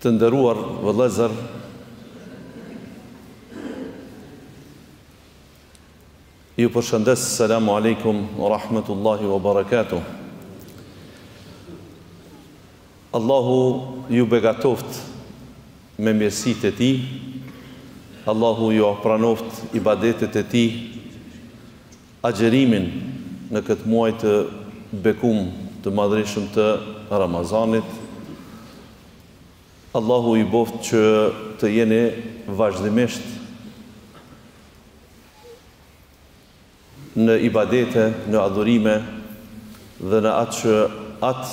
Të nderuar vëllezër, ju përshëndes selamu alejkum ua rahmetullahi ua barakatuh. Allahu ju begatoft me mirësitë e Tij, Allahu ju pranoft ibadetet e Tij, agjërimin në këtë muaj të bekum të madhërishëm të Ramazanit Allahu ju boftë që të jeni vazhdimisht në ibadete në adhurime dhe në atë që atë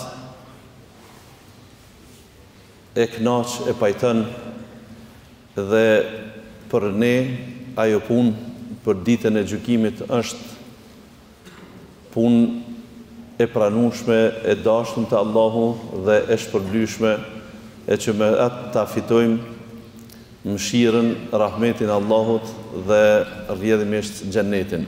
e kënaq e pajton Dhe për ne ajo punë për ditën e gjykimit është punë e pranueshme, e dashun te Allahu dhe e shpërblyeshme, e që me atë ta fitojmë mëshirën, rahmetin e Allahut dhe rrjedhimisht Xhennetin.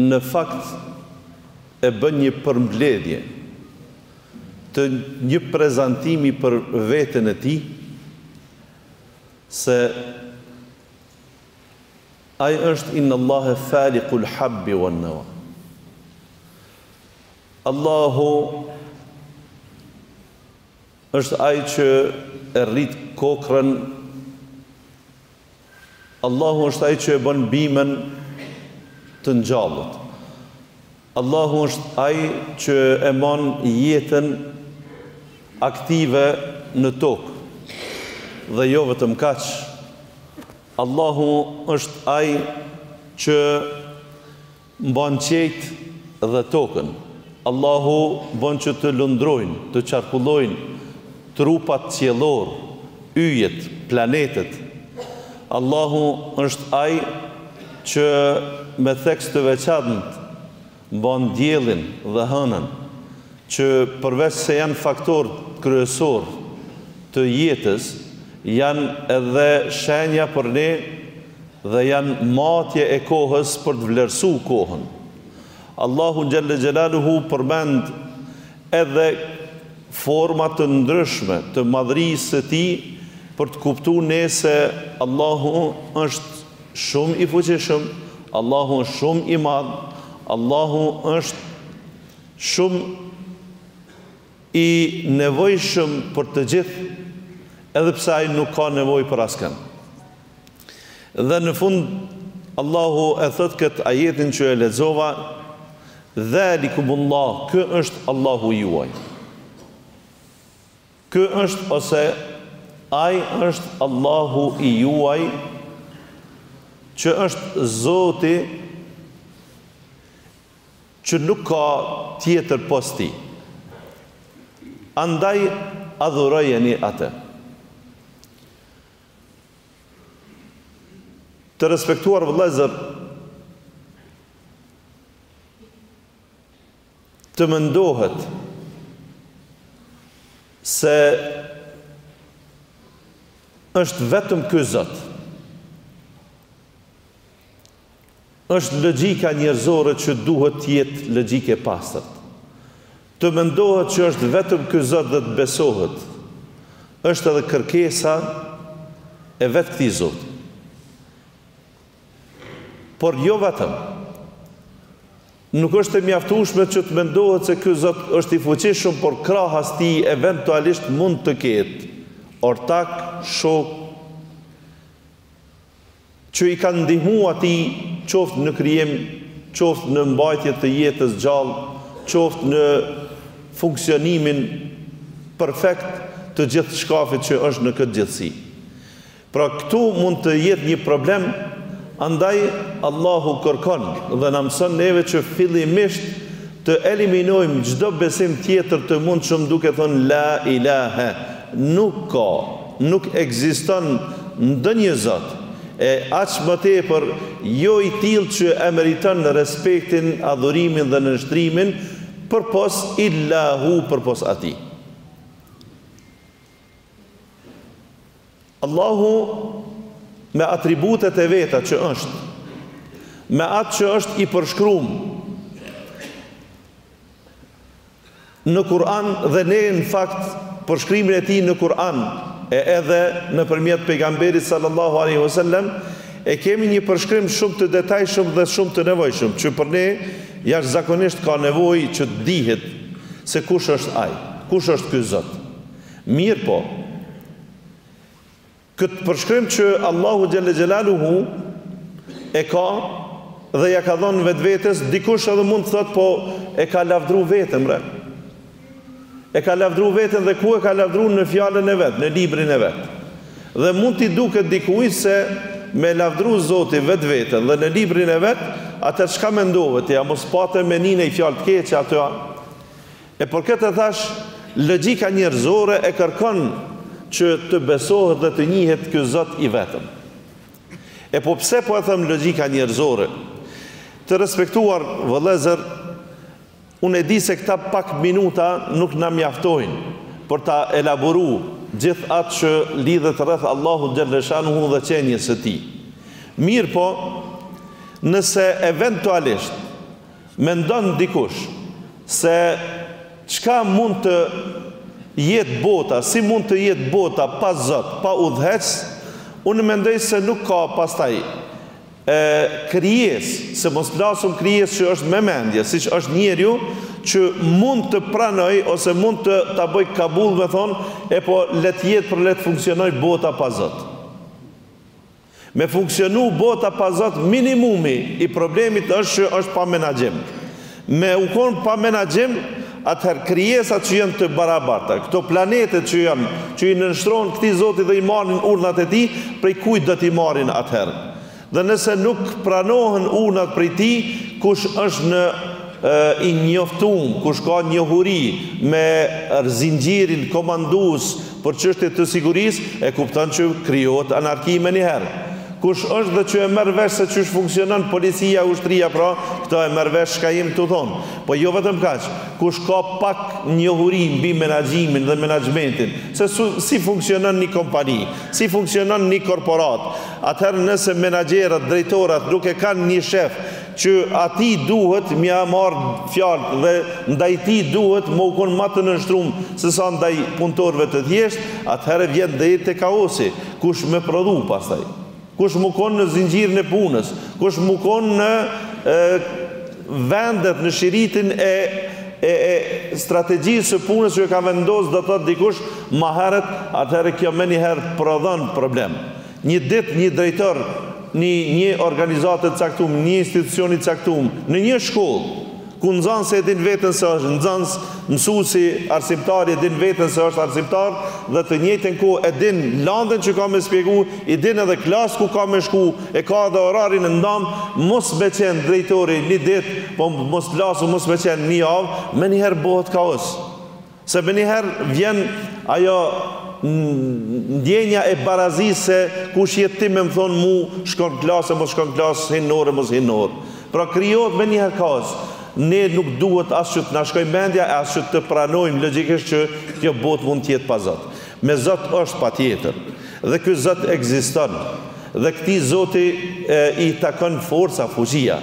Në fakt e bën një përmbledhje të një prezantimi për veten e tij se Ai është Innallahe faliqul habbi uen neua. Allahu është Ai që e rrit kokrrën Allahu është Ai që e bën bimën të ngjallet. Allahu është Ai që e mban jetën aktive në tokë. Dhe jo vetëm kaq, Allahu është Ai që Mban qiejt dhe tokën. Allahu bën që të lundrojnë, të qarkullojnë trupat qiellorë, yjet, planetët. Allahu është Ai që me theks të veçantë mban diellin dhe hënën, që përveç se janë faktorë kryesorë të jetës, janë edhe shenja për ne, dhe janë matje e kohës për të vlerësu kohën. Allahu xhelle xhelaluhu përmend edhe forma të ndryshme të madhërisë së Tij për të kuptu ne se Allahu është shumë i fuqishëm, Allahu është shumë i madh, Allahu është shumë i nevojshëm për të gjithë, edhe pse Ai nuk ka nevojë për askënd. Dhe në fund Allahu e thotë këtë ajetin që e lexova Dhalikumullah ky është Allahu i juaj Ky është ose ai është Allahu i juaj që është Zoti që nuk ka tjetër pos tij. Andaj adhurojeni atë. Të respektuar vëllezër, të mendohet se është vetëm ky Zot. Është logjika njerëzore që duhet të jetë logjikë e pastërt. Të mendohet që është vetëm ky Zot dhe të besohet, është edhe kërkesa e vetë këtij Zoti. Por jo vetëm. Nuk është e mjaftueshme që të mendohet se ky Zot është i fuqishëm, por krahas tij eventualisht mund të ketë ortak, shokë, që i kanë ndihmu atij qoftë në krijim, qoftë në mbajtje të jetës gjallë, qoftë në funksionimin perfekt të gjithçkafit që është në këtë gjithësi. Pra këtu mund të jetë një problem, andaj Allahu kërkon dhe na mëson neve që fillimisht Të eliminojmë çdo besim tjetër të mundshëm duke thënë La ilahe, nuk ka, nuk ekziston ndonjë Zot, e aq më tepër jo i tillë që e meriton respektin, adhurimin dhe nënshtrimin, përpos, illa hu, përpos Atij. Allahu me atributet e veta që është, me atë që është i përshkrum në Kur'an dhe ne në fakt përshkrimin e tij në Kur'an e edhe nëpërmjet pejgamberit salallahu alejhi ue selem e kemi një përshkrim shumë të detajshëm dhe shumë të nevojshëm që për ne jashtëzakonisht ka nevojë që të dihet se kush është ai, kush është ky Zot. Mirëpo, këtë përshkrim që Allahu xhelle xhelaluhu e ka dhe ia ka dhënë vetvetes, dikush edhe mund të thotë po e ka lavdëru veten bre. E ka lavdëru veten dhe ku e ka lavdëru në fjalën e vet, në librin e vet. Dhe mund t'i duket dikujt se me lavdëru Zoti vetveten dhe në librin e vet, atëherë çka mendove ti, a mos pate me ni nëj fjalë të keqe aty a? E për këtë thashë, logjika njerëzore e kërkon që të besohet dhe të njihet ky Zot i vetëm. E po pse po e them logjika njerëzore? Të respektuar vëllezër, unë e di se këta pak minuta nuk na mjaftojnë për ta elaboru gjithë atë që lidhet rreth Allahut xhelle shanuhu dhe qenies së Tij. Mirëpo, nëse eventualisht Mendon dikush se çka mund të jetë bota, si mund të jetë bota pa Zot, pa udhëheqës, unë mendoj se nuk ka pastaj e, krijesë, se mos flasum krijesë që është me mendje, siç është njeriu, që mund të pranoj ose mund të ta bojë kabull me thonë, e po le të jetë për le të funksionojë bota pa Zot. Me funksionu bota pa zot minimumi i problemit është që është pa menaxhim. Me u kon pa menaxhim, atëherë krijesat që janë të barabarta, këto planetet që janë, që i nënshtrohen këtij Zoti dhe i marrin urdhnat e tij, prej kujt do t'i marrin atëherë? Dhe nëse nuk pranohen urdhnat prej tij, kush është në e i njoftum, kush ka njohuri me zinxhirin komandues Për çështje të sigurisë, e kupton që krijohet anarki menjëherë. Kush është dhe që e merr vesh se qysh funksionon policia, ushtria pra, këtë e merr vesh çka jemi tu thonë. Po jo vetëm kaq, kush ka pak njohuri mbi menaxhimin dhe menaxhmentin, se si funksionon ni kompani, si funksionon ni korporatë, atëherë nëse menaxherat, drejtorat nuk e kanë ni shef, që atij duhet m'ja marrë fjalët dhe ndaj tij duhet me u kon ma të nënshtrum se sa ndaj punëtorëve të thjesht, atëherë vjen deri te kaosi, kush me prodhu pastaj? Kush m'u kon në zinxhirin e punës? Kush m'u kon në e vendet në shiritin e e e strategjisë së punës që e ka vendos do të thotë dikush ma herët, atëherë kjo menjëherë prodhon problem. Një ditë një drejtor ni një organizate të caktumë, një institucioni të caktumë, në një shkollë, ku nxansi e din veten se është nxans, mësusi, arsimtari e din veten se është arsimtar dhe të njëjtën kohë e din landën që ka me spjegu, i din edhe klasët ku ka me shku, e ka edhe orarin e ndamë, mos me qenë drejtori një ditë, po mos flasum mos me qenë një javë, menjëherë bohet kaos. Se menjëherë vjen ajo ndjenja e barazisë se kush je ti me më thonë mu shko në klasë e mos shko në klasë, hin në orë e mos hin në orë. Pra krijohet menjëherë kaos. Ne nuk duhet as që të na shkojë mendja e as që të pranojmë logjikisht që kjo botë mund të jetë pa Zot. Me Zot është patjetër. Dhe ky Zot ekziston. Dhe këtij Zoti i takon forca, fuqia.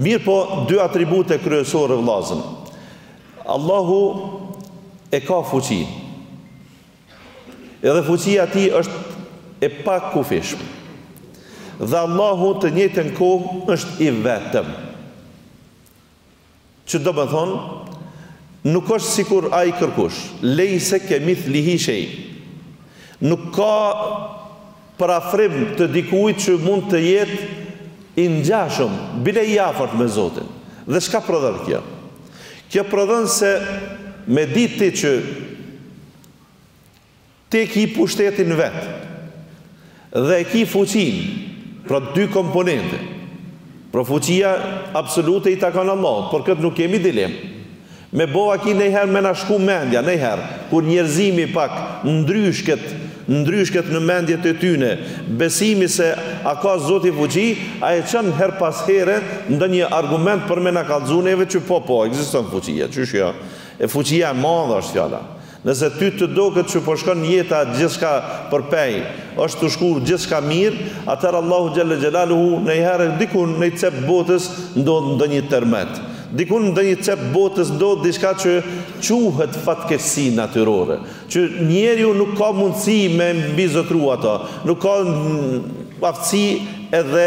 Mirëpo dy atribute kryesore vëllazën. Allahu e ka fuqinë. Edhe fuqia e tij është e pakufishme. Dhe Allahu të njëjtën kohë është i vetëm. Që domethënë, nuk është sikur ai kërkush. Lejse kemithlihi shej. Nuk ka përafrim të dikujt që mund të jetë i ngjashëm, bile i afërt me Zotin. Dhe çka prodhon kjo? Kjo prodhon se me ditë ti që ti e ki pushtetin vetë dhe e ki fuqinë, pra dy komponente, Pra fuqia absolute i takon Allahut, për këtë nuk kemi dilemë. Me bo vaki nejherë me na shku mendja, nejherë, kur njerëzimi pak ndryshket, ndryshket në mendjet e tyne, besimi se a ka Zoti fuqi, a e çon herë pas here ndonjë argument për me na kallxu neve që po, po, ekziston fuqia, qysh jo, e fuqia e madhe është fjala. Nëse ty të doket që po shkon jeta gjithçka përpej, është tu shku gjithçka mirë, atëherë Allahu xhelle xhelaluhu nëjëherë diku nëj cep t'botës ndodh ndonjë termet. Diku në ndonjë cep t'botës ndodh diçka që quhet fatkeqësi natyrore, që njeriu nuk ka mundësi me mbizotru ato, nuk ka aftësi edhe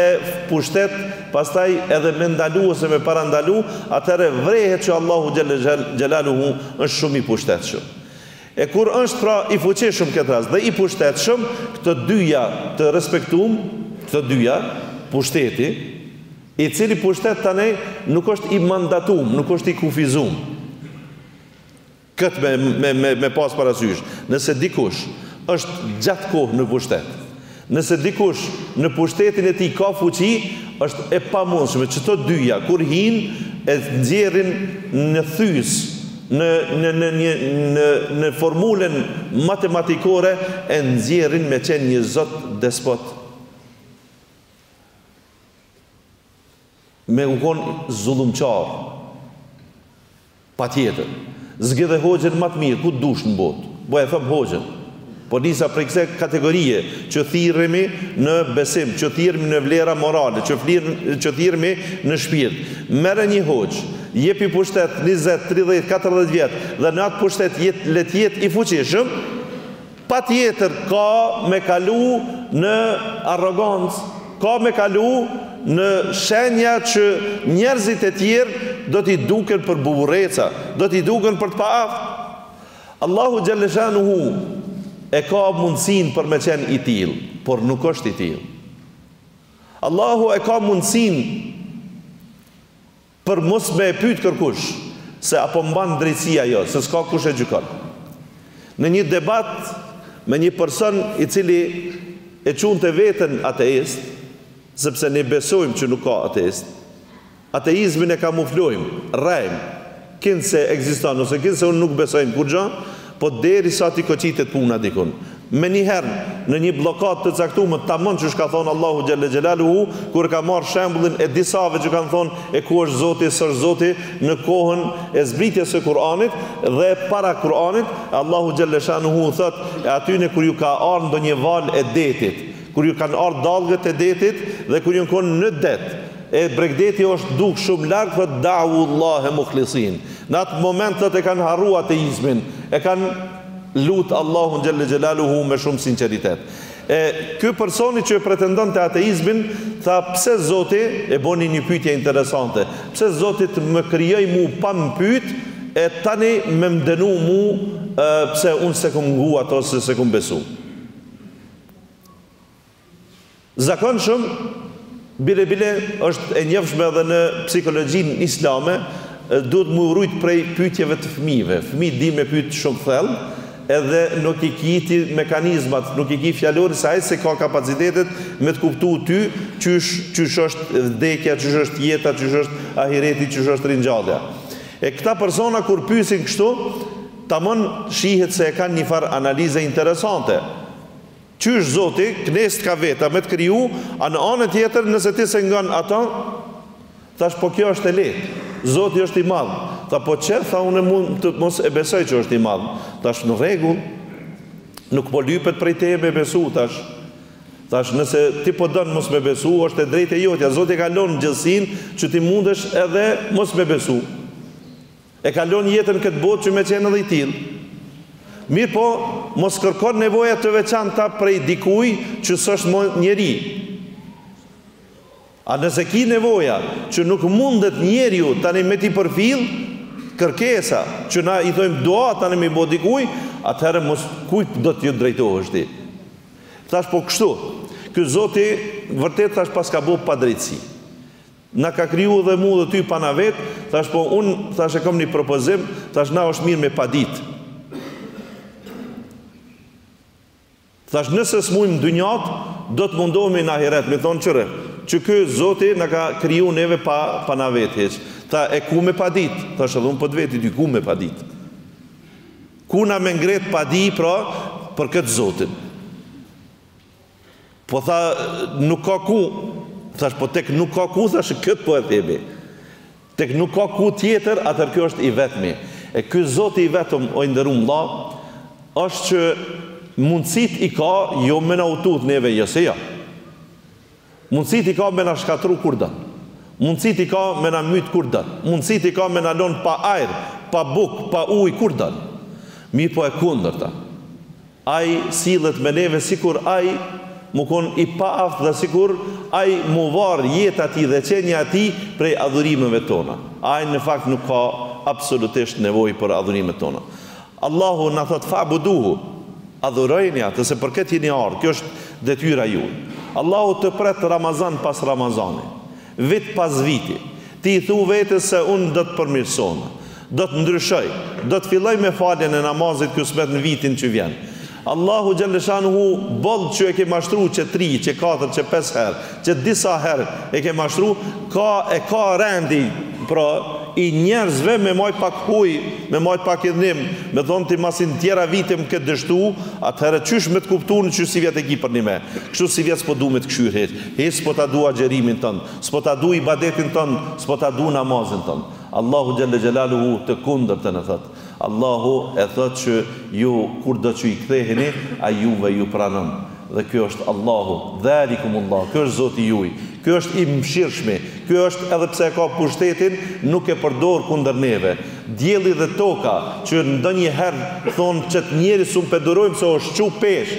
pushtet pastaj edhe me ndalu ose me parandalu, atëherë vrehet që Allahu xhelle xhelaluhu është shumë i pushtetshëm. E kur është pra i fuqishëm këtë rast dhe i pushtetshëm, këto dyja të respektumë, këto dyja, pushteti, i cili pushtet tani nuk është i mandatumë, nuk është i kufizumë. Këtë me, me, me, me pas parasysh, nëse dikush është gjatë kohë në pushtet, Nëse dikush në pushtetin e tij ka fuqi, është e pamundshme që këto dyja, kur hinë, e nxjerrin në thys, në, në, në një, në, në formulën matematikore, e nxjerrin me qenë një zot despot. Me u kon zullumqar Patjetër Zgjidhe hoxhen ma të mirë ku dush në botë Po e thom hoxhen Po nisa prej kse kategorie që thirremi në besim që thirremi në vlera morale që thirr që thirremi në shpirt Merre një hoxh Jepi pushtet njëzet tridhjetë katërdhjetë vjet dhe në atë pushtet jet le të jetë i fuqishëm Patjetër ka me kalu në arrogancë, ka me kalu në shenja që njerëzit e tjerë do t'i duken për buburreca, do t'i duken për të paaftë. Allahu xhelle shanuhu e ka mundësinë për me qenë i tillë, por nuk është i tillë. Allahu e ka mundësinë. Për mos me e pyt kërkush se a po mban drejtësi a jo, se s'ka kush e gjykon. Në një debat me një person i cili e quante veten ateist, sepse ne besojmë që nuk ka ateist, ateizmin e kamuflojmë, rrejmë, kinse ekziston ose kinse unë nuk besoj në kurgja, Po deri sa t'i koqitet puna dikun. Menjëherë, në një bllokadë të caktumë, tamam qysh e ka thonë Allahu xhelle xhelaluhu, kur e ka marrë shembullin e disave që kanë thonë, e ku është Zoti e s'është Zoti, në kohën e zbritjes së Kur'anit, dhe para Kur'anit, Allahu xhelle shanuhu thotë, e atyne kur ju ka ardhë ndonjë valë e detit, Kur ju kanë ardhë dallgët e detit dhe kur jon konë në det, e bregdeti është dukë shumë larg, thotë, Da'u Allahe mukhlisin. Në atë moment, thotë, e kanë harru ateizmin, e kanë lutë Allahun Xhelle Xhelaluhu me shumë sinqeritet. E, ky personi që e pretendonte ateizmin, tha, Pse Zoti, e boni një pytje interesante, pse Zoti të më krijoi mu pa më pyt, e tani me më denu mu, e, pse unë s'e kom ngu ato, se s'e kom besu? Zakonshëm, bile bile është e njofshme edhe në psikologjinë islame, duhet m'u rujt prej pytjeve të fëmijëve. Fëmija di me pyt shumë thellë, edhe nuk i ki ti mekanizmat, nuk i ki fjalorin se ai s'e ka kapacitetet me të kuptu ty qysh qysh është vdekja, qysh është jeta, qysh është ahireti, qysh është ringjallja. E këta persona kur pyesin kështu, tamon shihet se e kanë njëfarë analize interesante. Qysh Zoti qe s't'ka veta me të kriju, a në anën tjetër nëse ti s'e ngon ato? Thash po kjo është e lehtë. Zoti është i madh. Tha po qe tha unë mund të mos e besoj që është i madh. Thash në rregull. Nuk po lypet prej teje me besu thash. Thash nëse ti po don mos me besu është e drejtë e jotja. Zoti e ka lon gjasën që ti mundesh edhe mos me besu. E ka lon jetën, këtë botë që me qenë edhe i tillë. Mirëpo, mos kërkon nevoja të veçanta prej dikujt që s'është mo njeri. A nëse ki nevoja që nuk mundet njeriu tani me t'i përfillë, kërkesa, që na i thojmë dua tani me i bo dikujt, atëherë mos kujt do t'iu drejtohesh ti. Thash po kështu, ky zoti vërtet thash paska bo padrejtësi. Na ka kriju edhe mu dhe ty pa na vet, thash po unë thash e kom ni propozim, thash na është mirë me padit. Thash nëse s'mujmë dynjat, do të mundohemi në ahiret, me thonë qëre, që ky zoti na ka kriju neve pa, pa na vet hiq. Tha e ku me padit, thash edhe unë po të veti ty, ku me padit. Ku na me ngret padi pra për këtë zotin. Po tha nuk ka ku, thash po tek nuk ka ku thash këtë po e themi. Tek nuk ka ku tjetër, atëherë ky është i vetmi. E ky Zoti i vetëm o i nderuar vëlla është që mundësitë i ka jo me na u tut neve jo se jo. Mundësitë i ka me na shkatërru kur don. Mundësitë i ka me na myt kur don. Mundësitë i ka me na lënë pa ajër, pa bukë, pa ujë kur don. Mirëpo e kundërta. Ai sillet me neve sikur ai mu kon i paaftë dhe sikur ai mu varë jeta e tij dhe qenia e tij prej adhurimeve tona. Ai në fakt nuk ka absolutisht nevojë për adhurimet tona. Allahu na thotë fa'buduhu, adhurojeni atë, se për këtë jeni ardhur, kjo është detyra juaj. Allahu të pret Ramazan pas Ramazani, vit pas viti, ti i thu vetes se unë do të përmirësohem, do të ndryshoj, do të filloj me faljen e namazit kysmet në vitin që vjen, Allahu xhelle shanuhu boll që e ke mashtru qe tri qe katër qe pesë herë qe disa herë e ke mashtru ka e ka rendi pra i njerzve me majt pak huj me majt pak idhnim me thon ti masi në tjera vite më ke dështu atëherë qysh me të kuptu unë qysh sivjet e ki për nime kështu që sivjet spo du me të kqyr hiç hiç spo ta du agjerimin tënd spo ta du ibadetin tënd spo ta du namazin tënd Allahu xhelle xhelaluhu të kundërtën na thot. Allahu e thotë që ju kur do që i ktheheni, Ai juve ju pranon. Dhe Ky është Allahu. Dhalikumullah. Ky është Zoti juj. Ky është i Mëshirshmi. Ky është, edhe pse e ka pushtetin, nuk e përdor kundër neve. Dielli dhe toka, që ndonjëherë thonë qëtë njeri s'un pe durojmë se osht çu peshë,